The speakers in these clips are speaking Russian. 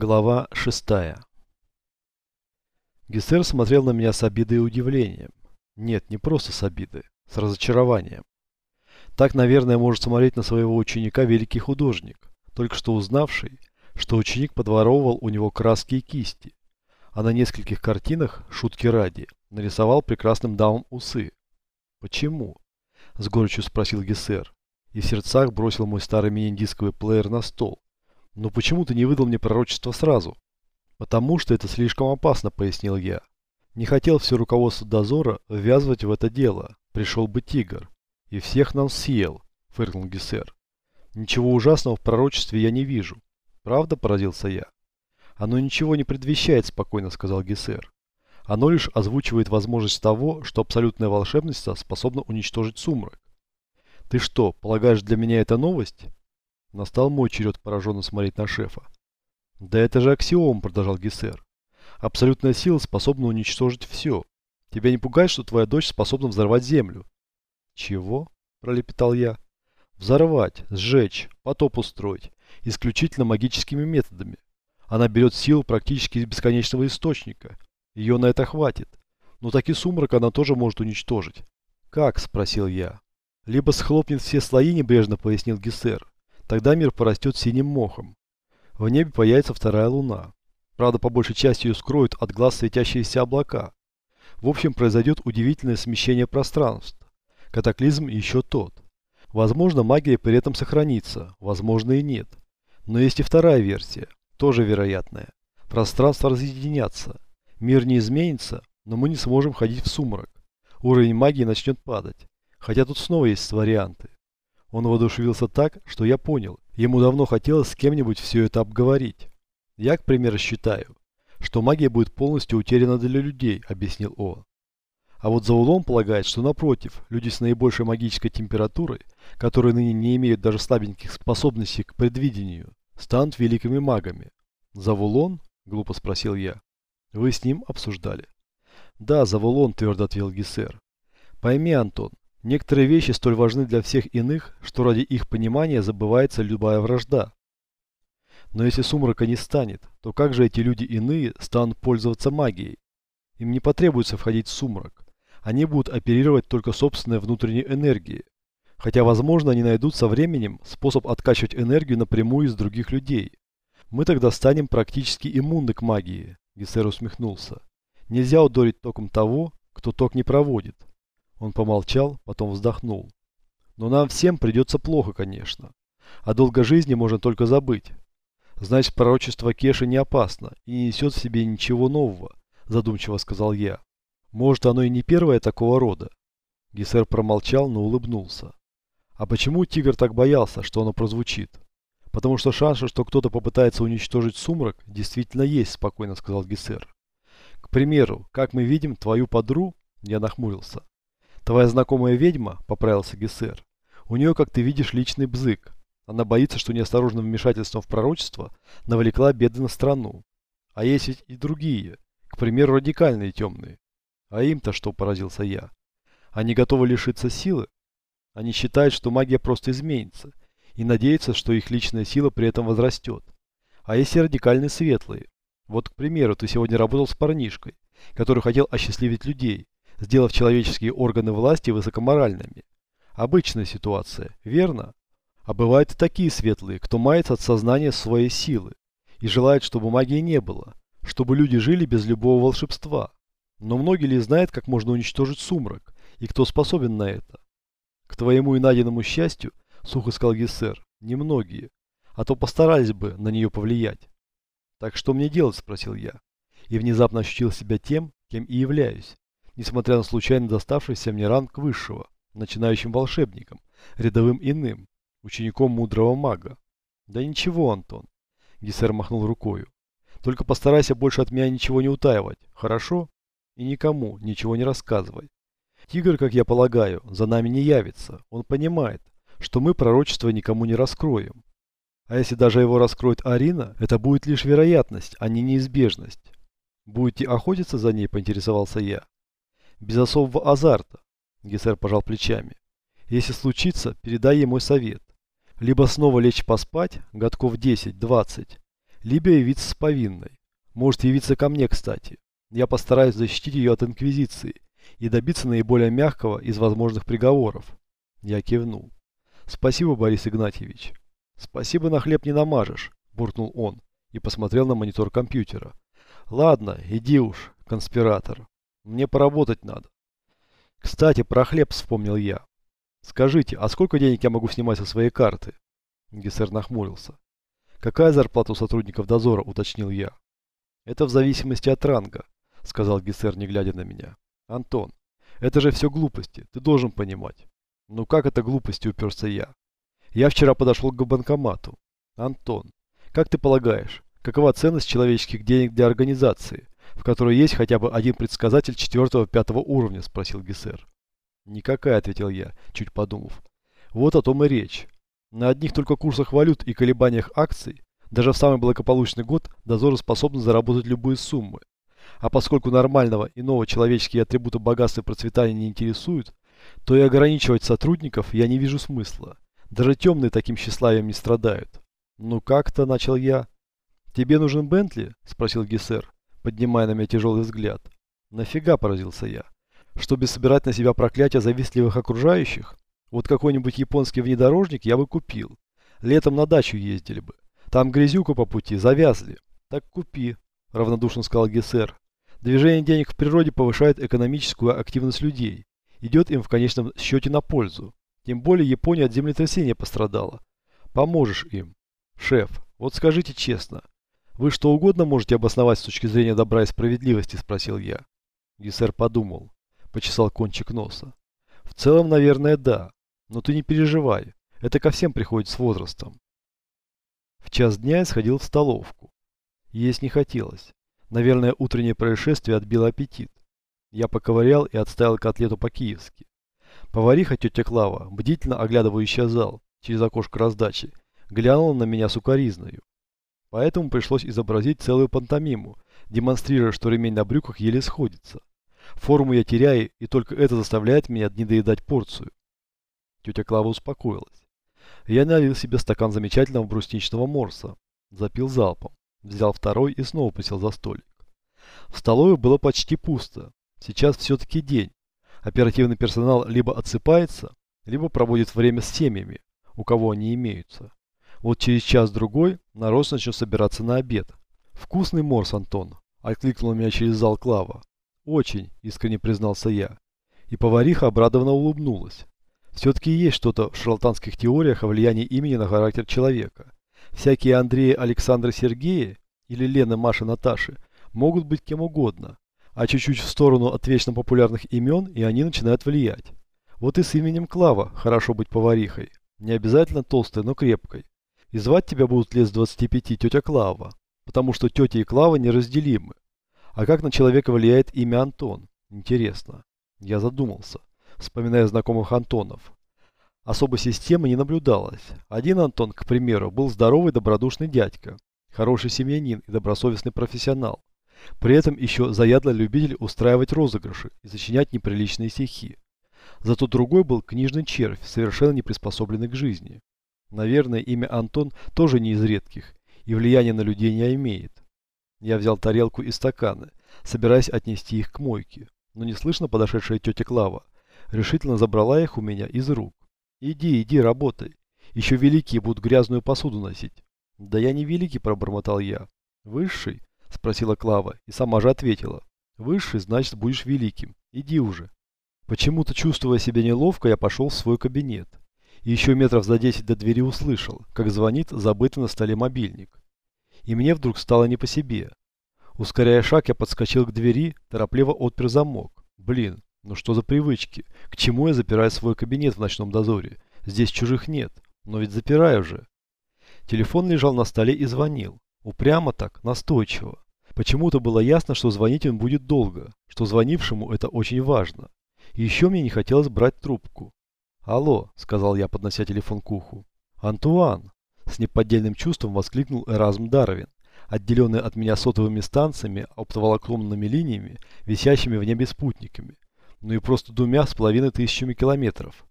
Глава шестая. Гессер смотрел на меня с обидой и удивлением. Нет, не просто с обидой, с разочарованием. Так, наверное, может смотреть на своего ученика великий художник, только что узнавший, что ученик подворовывал у него краски и кисти, а на нескольких картинах, шутки ради, нарисовал прекрасным дамам усы. «Почему?» – с горечью спросил Гессер, и в сердцах бросил мой старый мини-дисковый плеер на стол «Но почему ты не выдал мне пророчество сразу?» «Потому что это слишком опасно», — пояснил я. «Не хотел все руководство дозора ввязывать в это дело. Пришел бы тигр. И всех нам съел», — фыркнул Гессер. «Ничего ужасного в пророчестве я не вижу». «Правда?» — поразился я. «Оно ничего не предвещает», — спокойно сказал Гессер. «Оно лишь озвучивает возможность того, что абсолютная волшебность способна уничтожить сумрак». «Ты что, полагаешь, для меня это новость?» Настал мой черед пораженно смотреть на шефа. «Да это же аксиом», — продолжал Гессер. «Абсолютная сила способна уничтожить все. Тебя не пугает, что твоя дочь способна взорвать землю?» «Чего?» — пролепетал я. «Взорвать, сжечь, потоп устроить. Исключительно магическими методами. Она берет силу практически из бесконечного источника. Ее на это хватит. Но таки сумрак она тоже может уничтожить». «Как?» — спросил я. «Либо схлопнет все слои», — небрежно пояснил Гессер Тогда мир порастет синим мохом. В небе появится вторая луна. Правда, по большей части ее скроют от глаз светящиеся облака. В общем, произойдет удивительное смещение пространств. Катаклизм еще тот. Возможно, магия при этом сохранится, возможно и нет. Но есть и вторая версия, тоже вероятная. Пространство разъединятся. Мир не изменится, но мы не сможем ходить в сумрак. Уровень магии начнет падать. Хотя тут снова есть варианты. Он воодушевился так, что я понял, ему давно хотелось с кем-нибудь все это обговорить. Я, к примеру, считаю, что магия будет полностью утеряна для людей, объяснил О. А вот Заулон полагает, что напротив, люди с наибольшей магической температурой, которые ныне не имеют даже слабеньких способностей к предвидению, станут великими магами. Завулон? Глупо спросил я. Вы с ним обсуждали? Да, Завулон, твердо ответил Гессер. Пойми, Антон, Некоторые вещи столь важны для всех иных, что ради их понимания забывается любая вражда. Но если сумрака не станет, то как же эти люди иные станут пользоваться магией? Им не потребуется входить в сумрак. Они будут оперировать только собственной внутренней энергией. Хотя, возможно, они найдут со временем способ откачивать энергию напрямую из других людей. Мы тогда станем практически иммунны к магии, Гессер усмехнулся. Нельзя ударить током того, кто ток не проводит. Он помолчал, потом вздохнул. Но нам всем придется плохо, конечно. О долгой жизни можно только забыть. Значит, пророчество Кеши не опасно и не несет в себе ничего нового, задумчиво сказал я. Может, оно и не первое такого рода. Гессер промолчал, но улыбнулся. А почему тигр так боялся, что оно прозвучит? Потому что шансы, что кто-то попытается уничтожить сумрак, действительно есть, спокойно сказал Гессер. К примеру, как мы видим, твою подру, я нахмурился, Твоя знакомая ведьма, поправился Гессер, у нее, как ты видишь, личный бзык. Она боится, что неосторожным вмешательством в пророчество навлекла беды на страну. А есть ведь и другие, к примеру, радикальные темные. А им-то что, поразился я? Они готовы лишиться силы? Они считают, что магия просто изменится, и надеются, что их личная сила при этом возрастет. А есть и радикальные светлые. Вот, к примеру, ты сегодня работал с парнишкой, который хотел осчастливить людей, сделав человеческие органы власти высокоморальными. Обычная ситуация, верно? А бывают и такие светлые, кто мается от сознания своей силы и желает, чтобы магии не было, чтобы люди жили без любого волшебства. Но многие ли знают, как можно уничтожить сумрак, и кто способен на это? К твоему и Надиному счастью, сухо сказал Гессер, немногие, а то постарались бы на нее повлиять. Так что мне делать, спросил я, и внезапно ощутил себя тем, кем и являюсь несмотря на случайно доставшийся мне ранг высшего, начинающим волшебником, рядовым иным, учеником мудрого мага. Да ничего, Антон. Гессер махнул рукою. Только постарайся больше от меня ничего не утаивать, хорошо? И никому ничего не рассказывай. Тигр, как я полагаю, за нами не явится. Он понимает, что мы пророчество никому не раскроем. А если даже его раскроет Арина, это будет лишь вероятность, а не неизбежность. Будете охотиться за ней, поинтересовался я без особого азарта. Гессер пожал плечами. Если случится, передай ей мой совет. Либо снова лечь поспать, годков 10-20, либо явиться с повинной. Может явиться ко мне, кстати. Я постараюсь защитить ее от инквизиции и добиться наиболее мягкого из возможных приговоров. Я кивнул. Спасибо, Борис Игнатьевич. Спасибо на хлеб не намажешь, буркнул он и посмотрел на монитор компьютера. Ладно, иди уж, конспиратор. Мне поработать надо. Кстати, про хлеб вспомнил я. Скажите, а сколько денег я могу снимать со своей карты? Гессер нахмурился. Какая зарплата у сотрудников дозора, уточнил я. Это в зависимости от ранга, сказал Гессер, не глядя на меня. Антон, это же все глупости, ты должен понимать. Ну как это глупости, уперся я. Я вчера подошел к банкомату. Антон, как ты полагаешь, какова ценность человеческих денег для организации, в которой есть хотя бы один предсказатель четвертого-пятого уровня, спросил Гессер. Никакая, ответил я, чуть подумав. Вот о том и речь. На одних только курсах валют и колебаниях акций, даже в самый благополучный год, дозоры способны заработать любые суммы. А поскольку нормального иного человеческие атрибуты богатства и процветания не интересуют, то и ограничивать сотрудников я не вижу смысла. Даже темные таким тщеславием не страдают. Ну как-то, начал я. Тебе нужен Бентли? Спросил Гессер, поднимая на меня тяжелый взгляд. Нафига, поразился я. Чтобы собирать на себя проклятия завистливых окружающих? Вот какой-нибудь японский внедорожник я бы купил. Летом на дачу ездили бы. Там грязюку по пути, завязли. Так купи, равнодушно сказал Гессер. Движение денег в природе повышает экономическую активность людей. Идет им в конечном счете на пользу. Тем более Япония от землетрясения пострадала. Поможешь им. Шеф, вот скажите честно, вы что угодно можете обосновать с точки зрения добра и справедливости, спросил я. Гессер подумал, почесал кончик носа. В целом, наверное, да. Но ты не переживай. Это ко всем приходит с возрастом. В час дня я сходил в столовку. Есть не хотелось. Наверное, утреннее происшествие отбило аппетит. Я поковырял и отставил котлету по-киевски. Повариха тетя Клава, бдительно оглядывающая зал через окошко раздачи, глянула на меня сукоризною. Поэтому пришлось изобразить целую пантомиму, демонстрируя, что ремень на брюках еле сходится. Форму я теряю, и только это заставляет меня не доедать порцию. Тетя Клава успокоилась. Я налил себе стакан замечательного брусничного морса, запил залпом, взял второй и снова посел за столик. В столовой было почти пусто. Сейчас все-таки день. Оперативный персонал либо отсыпается, либо проводит время с семьями, у кого они имеются. Вот через час-другой народ начнет собираться на обед. «Вкусный морс, Антон!» – откликнул меня через зал Клава. «Очень», – искренне признался я. И повариха обрадованно улыбнулась. Все-таки есть что-то в шарлатанских теориях о влиянии имени на характер человека. Всякие Андреи, Александры, Сергеи или Лена, Маша, Наташи могут быть кем угодно, а чуть-чуть в сторону от вечно популярных имен, и они начинают влиять. Вот и с именем Клава хорошо быть поварихой. Не обязательно толстой, но крепкой. И звать тебя будут лет с 25 тетя Клава, потому что тетя и Клава неразделимы. А как на человека влияет имя Антон? Интересно. Я задумался, вспоминая знакомых Антонов. Особой системы не наблюдалось. Один Антон, к примеру, был здоровый добродушный дядька, хороший семьянин и добросовестный профессионал. При этом еще заядлый любитель устраивать розыгрыши и сочинять неприличные стихи. Зато другой был книжный червь, совершенно не приспособленный к жизни. Наверное, имя Антон тоже не из редких и влияния на людей не имеет. Я взял тарелку и стаканы, собираясь отнести их к мойке, но неслышно подошедшая тетя Клава решительно забрала их у меня из рук. «Иди, иди, работай. Еще великие будут грязную посуду носить». «Да я не великий», – пробормотал я. «Высший?» – спросила Клава и сама же ответила. «Высший, значит, будешь великим. Иди уже». Почему-то, чувствуя себя неловко, я пошел в свой кабинет. И еще метров за десять до двери услышал, как звонит забытый на столе мобильник и мне вдруг стало не по себе. Ускоряя шаг, я подскочил к двери, торопливо отпер замок. Блин, ну что за привычки? К чему я запираю свой кабинет в ночном дозоре? Здесь чужих нет, но ведь запираю же. Телефон лежал на столе и звонил. Упрямо так, настойчиво. Почему-то было ясно, что звонить он будет долго, что звонившему это очень важно. И еще мне не хотелось брать трубку. «Алло», — сказал я, поднося телефон к уху. «Антуан», с неподдельным чувством воскликнул Эразм Дарвин, отделенный от меня сотовыми станциями, оптоволоконными линиями, висящими в небе спутниками, ну и просто двумя с половиной тысячами километров.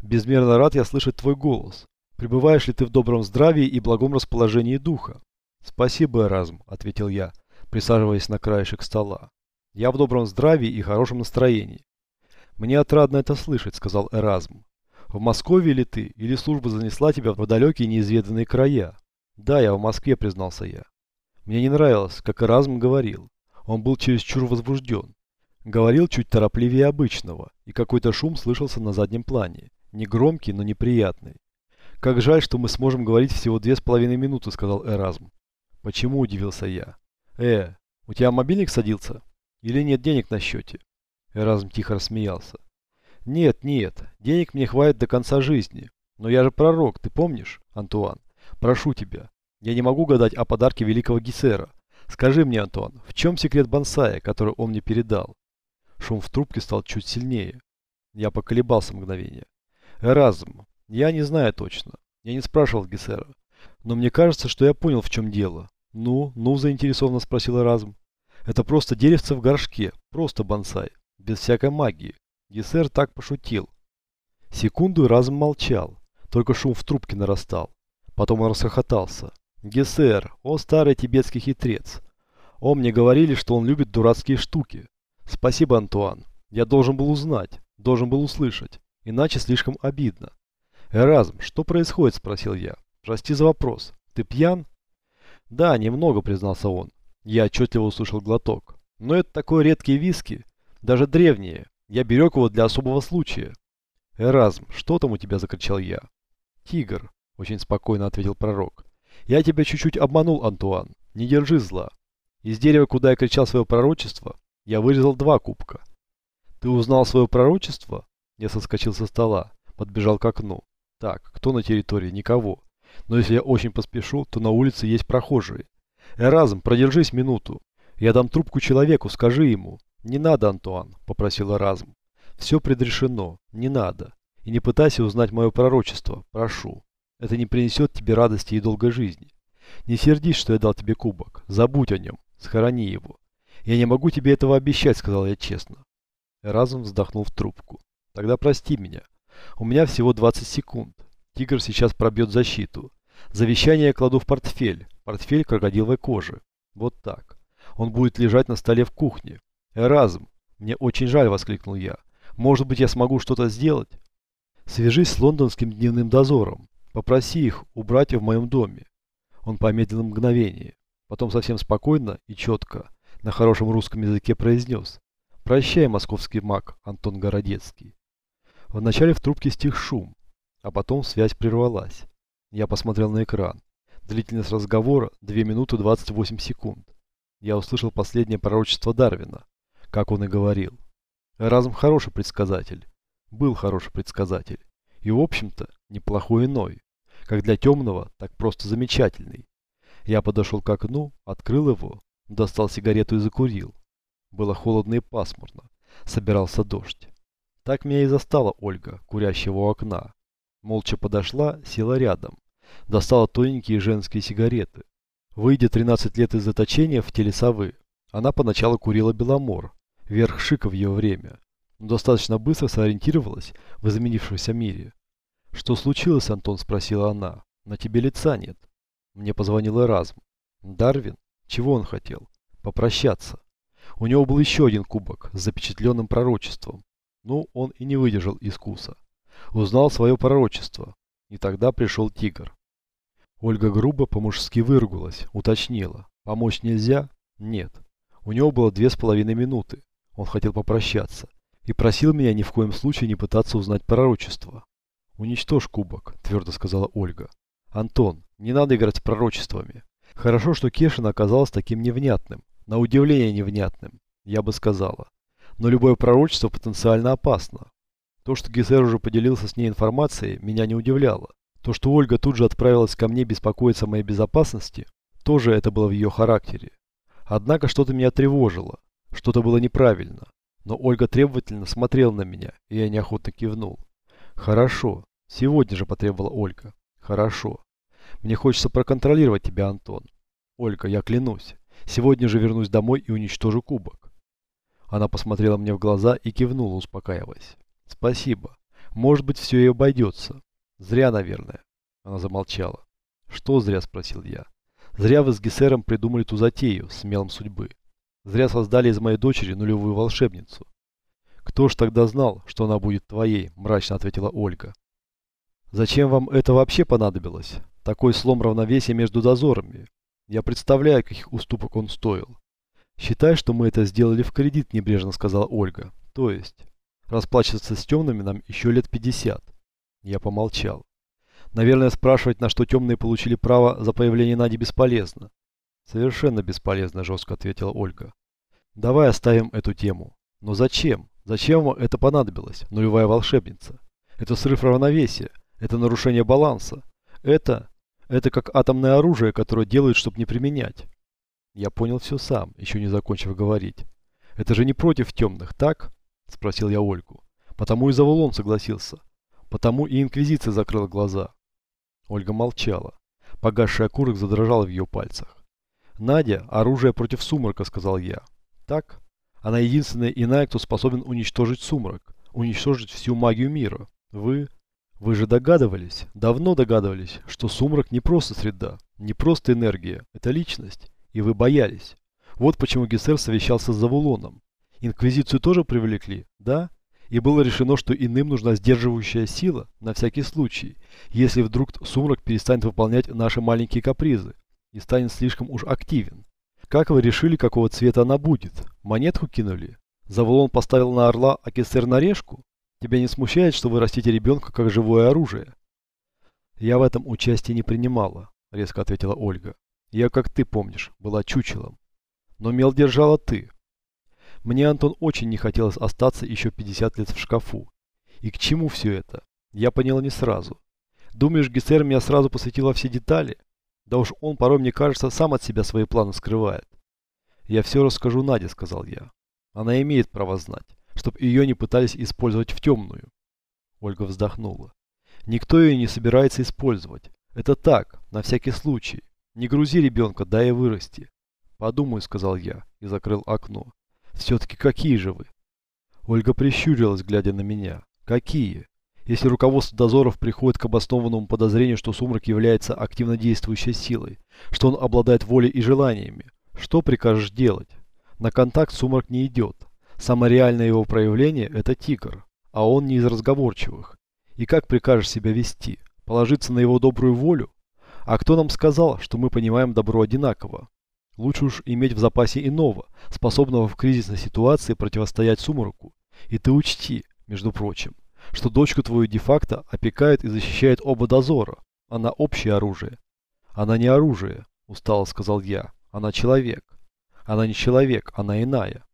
Безмерно рад я слышать твой голос. Пребываешь ли ты в добром здравии и благом расположении духа? Спасибо, Эразм, ответил я, присаживаясь на краешек стола. Я в добром здравии и хорошем настроении. Мне отрадно это слышать, сказал Эразм. В Москве ли ты, или служба занесла тебя в далекие неизведанные края? Да, я в Москве, признался я. Мне не нравилось, как Эразм говорил. Он был чересчур возбужден. Говорил чуть торопливее обычного, и какой-то шум слышался на заднем плане. Негромкий, но неприятный. «Как жаль, что мы сможем говорить всего две с половиной минуты», — сказал Эразм. «Почему?» — удивился я. «Э, у тебя мобильник садился? Или нет денег на счете?» Эразм тихо рассмеялся. «Нет, нет, денег мне хватит до конца жизни. Но я же пророк, ты помнишь, Антуан? Прошу тебя. Я не могу гадать о подарке великого Гессера. Скажи мне, Антуан, в чем секрет бонсая, который он мне передал?» Шум в трубке стал чуть сильнее. Я поколебался мгновение. «Эразм, я не знаю точно. Я не спрашивал Гессера. Но мне кажется, что я понял, в чем дело. Ну, ну, заинтересованно спросил Эразм. Это просто деревце в горшке, просто бонсай, без всякой магии. Гессер так пошутил. Секунду Эразм молчал, только шум в трубке нарастал. Потом он расхохотался. Гессер, о старый тибетский хитрец. О, мне говорили, что он любит дурацкие штуки. Спасибо, Антуан. Я должен был узнать, должен был услышать. Иначе слишком обидно. «Эразм, что происходит?» – спросил я. «Прости за вопрос. Ты пьян?» «Да, немного», – признался он. Я отчетливо услышал глоток. «Но это такой редкий виски. Даже древние. Я берег его для особого случая». «Эразм, что там у тебя?» – закричал я. «Тигр», – очень спокойно ответил пророк. «Я тебя чуть-чуть обманул, Антуан. Не держи зла. Из дерева, куда я кричал свое пророчество, я вырезал два кубка». «Ты узнал свое пророчество?» Я соскочил со стола, подбежал к окну. Так, кто на территории? Никого. Но если я очень поспешу, то на улице есть прохожие. Эразм, продержись минуту. Я дам трубку человеку, скажи ему. Не надо, Антуан, попросил Эразм. Все предрешено, не надо. И не пытайся узнать мое пророчество, прошу. Это не принесет тебе радости и долгой жизни. Не сердись, что я дал тебе кубок. Забудь о нем, схорони его. Я не могу тебе этого обещать, сказал я честно. Эразм вздохнул в трубку. Тогда прости меня. У меня всего 20 секунд. Тигр сейчас пробьет защиту. Завещание я кладу в портфель. Портфель крокодиловой кожи. Вот так. Он будет лежать на столе в кухне. Эразм, мне очень жаль, воскликнул я. Может быть, я смогу что-то сделать? Свяжись с лондонским дневным дозором. Попроси их убрать в моем доме. Он помедлил мгновение. Потом совсем спокойно и четко, на хорошем русском языке произнес. Прощай, московский маг Антон Городецкий. Вначале в трубке стих шум, а потом связь прервалась. Я посмотрел на экран. Длительность разговора 2 минуты 28 секунд. Я услышал последнее пророчество Дарвина, как он и говорил. Эразм хороший предсказатель. Был хороший предсказатель. И, в общем-то, неплохой иной. Как для темного, так просто замечательный. Я подошел к окну, открыл его, достал сигарету и закурил. Было холодно и пасмурно. Собирался дождь. Так меня и застала Ольга, курящего у окна. Молча подошла, села рядом. Достала тоненькие женские сигареты. Выйдя 13 лет из заточения в теле совы, она поначалу курила Беломор, верх шика в ее время, но достаточно быстро сориентировалась в изменившемся мире. «Что случилось, Антон?» – спросила она. «На тебе лица нет». Мне позвонил Эразм. Дарвин? Чего он хотел? Попрощаться. У него был еще один кубок с запечатленным пророчеством. Ну, он и не выдержал искуса. Узнал свое пророчество. И тогда пришел тигр. Ольга грубо по-мужски выругалась, уточнила. Помочь нельзя? Нет. У него было две с половиной минуты. Он хотел попрощаться. И просил меня ни в коем случае не пытаться узнать пророчество. «Уничтожь кубок», – твердо сказала Ольга. «Антон, не надо играть с пророчествами. Хорошо, что Кешин оказалась таким невнятным. На удивление невнятным, я бы сказала но любое пророчество потенциально опасно. То, что Гессер уже поделился с ней информацией, меня не удивляло. То, что Ольга тут же отправилась ко мне беспокоиться о моей безопасности, тоже это было в ее характере. Однако что-то меня тревожило, что-то было неправильно. Но Ольга требовательно смотрела на меня, и я неохотно кивнул. «Хорошо. Сегодня же потребовала Ольга. Хорошо. Мне хочется проконтролировать тебя, Антон. Ольга, я клянусь. Сегодня же вернусь домой и уничтожу кубок. Она посмотрела мне в глаза и кивнула, успокаиваясь. «Спасибо. Может быть, все и обойдется. Зря, наверное». Она замолчала. «Что зря?» – спросил я. Зря вы с Гессером придумали ту затею с мелом судьбы. Зря создали из моей дочери нулевую волшебницу. Кто ж тогда знал, что она будет твоей, мрачно ответила Ольга. Зачем вам это вообще понадобилось? Такой слом равновесия между дозорами. Я представляю, каких уступок он стоил. Считай, что мы это сделали в кредит, небрежно сказала Ольга. То есть, расплачиваться с темными нам еще лет 50. Я помолчал. Наверное, спрашивать, на что темные получили право за появление Нади, бесполезно. Совершенно бесполезно, жестко ответила Ольга. Давай оставим эту тему. Но зачем? Зачем вам это понадобилось, нулевая волшебница? Это срыв равновесия. Это нарушение баланса. Это... Это как атомное оружие, которое делают, чтобы не применять. Я понял все сам, еще не закончив говорить. Это же не против темных, так? Спросил я Ольгу. Потому и Завулон согласился. Потому и Инквизиция закрыла глаза. Ольга молчала. Погасший окурок задрожал в ее пальцах. «Надя – оружие против сумрака», – сказал я. «Так? Она единственная иная, кто способен уничтожить сумрак, уничтожить всю магию мира. Вы... Вы же догадывались, давно догадывались, что сумрак не просто среда, не просто энергия, это личность. И вы боялись. Вот почему Гессер совещался с Завулоном. Инквизицию тоже привлекли, да? и было решено, что иным нужна сдерживающая сила на всякий случай, если вдруг сумрак перестанет выполнять наши маленькие капризы и станет слишком уж активен. Как вы решили, какого цвета она будет? Монетку кинули? Заволон поставил на орла, а кесер на решку? Тебя не смущает, что вы растите ребенка как живое оружие? Я в этом участие не принимала, резко ответила Ольга. Я, как ты помнишь, была чучелом. Но мел держала ты. Мне, Антон, очень не хотелось остаться еще 50 лет в шкафу. И к чему все это? Я поняла не сразу. Думаешь, Гессер меня сразу посвятил во все детали? Да уж он порой, мне кажется, сам от себя свои планы скрывает. Я все расскажу Наде, сказал я. Она имеет право знать, чтобы ее не пытались использовать в темную. Ольга вздохнула. Никто ее не собирается использовать. Это так, на всякий случай. Не грузи ребенка, дай ей вырасти. Подумаю, сказал я и закрыл окно. Все-таки какие же вы? Ольга прищурилась, глядя на меня. Какие? Если руководство дозоров приходит к обоснованному подозрению, что сумрак является активно действующей силой, что он обладает волей и желаниями, что прикажешь делать? На контакт сумрак не идет. Самое реальное его проявление – это тигр, а он не из разговорчивых. И как прикажешь себя вести? Положиться на его добрую волю? А кто нам сказал, что мы понимаем добро одинаково? Лучше уж иметь в запасе иного, способного в кризисной ситуации противостоять сумраку. И ты учти, между прочим, что дочку твою де-факто опекает и защищает оба дозора. Она общее оружие. Она не оружие, устало сказал я. Она человек. Она не человек, она иная.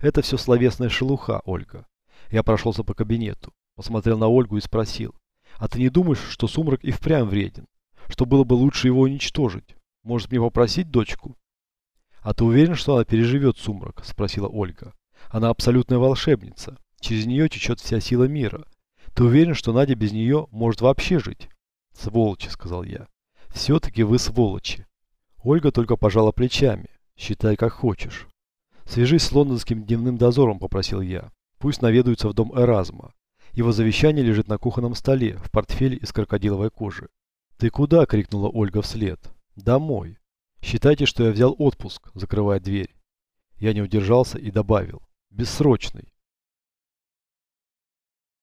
Это все словесная шелуха, Ольга. Я прошелся по кабинету, посмотрел на Ольгу и спросил. А ты не думаешь, что сумрак и впрямь вреден? Что было бы лучше его уничтожить? Может мне попросить дочку? «А ты уверен, что она переживет сумрак?» – спросила Ольга. «Она абсолютная волшебница. Через нее течет вся сила мира. Ты уверен, что Надя без нее может вообще жить?» «Сволочи», – сказал я. «Все-таки вы сволочи». Ольга только пожала плечами. «Считай, как хочешь». «Свяжись с лондонским дневным дозором», – попросил я. «Пусть наведаются в дом Эразма. Его завещание лежит на кухонном столе, в портфеле из крокодиловой кожи». «Ты куда?» – крикнула Ольга вслед. «Домой». Считайте, что я взял отпуск, закрывая дверь. Я не удержался и добавил. Бессрочный.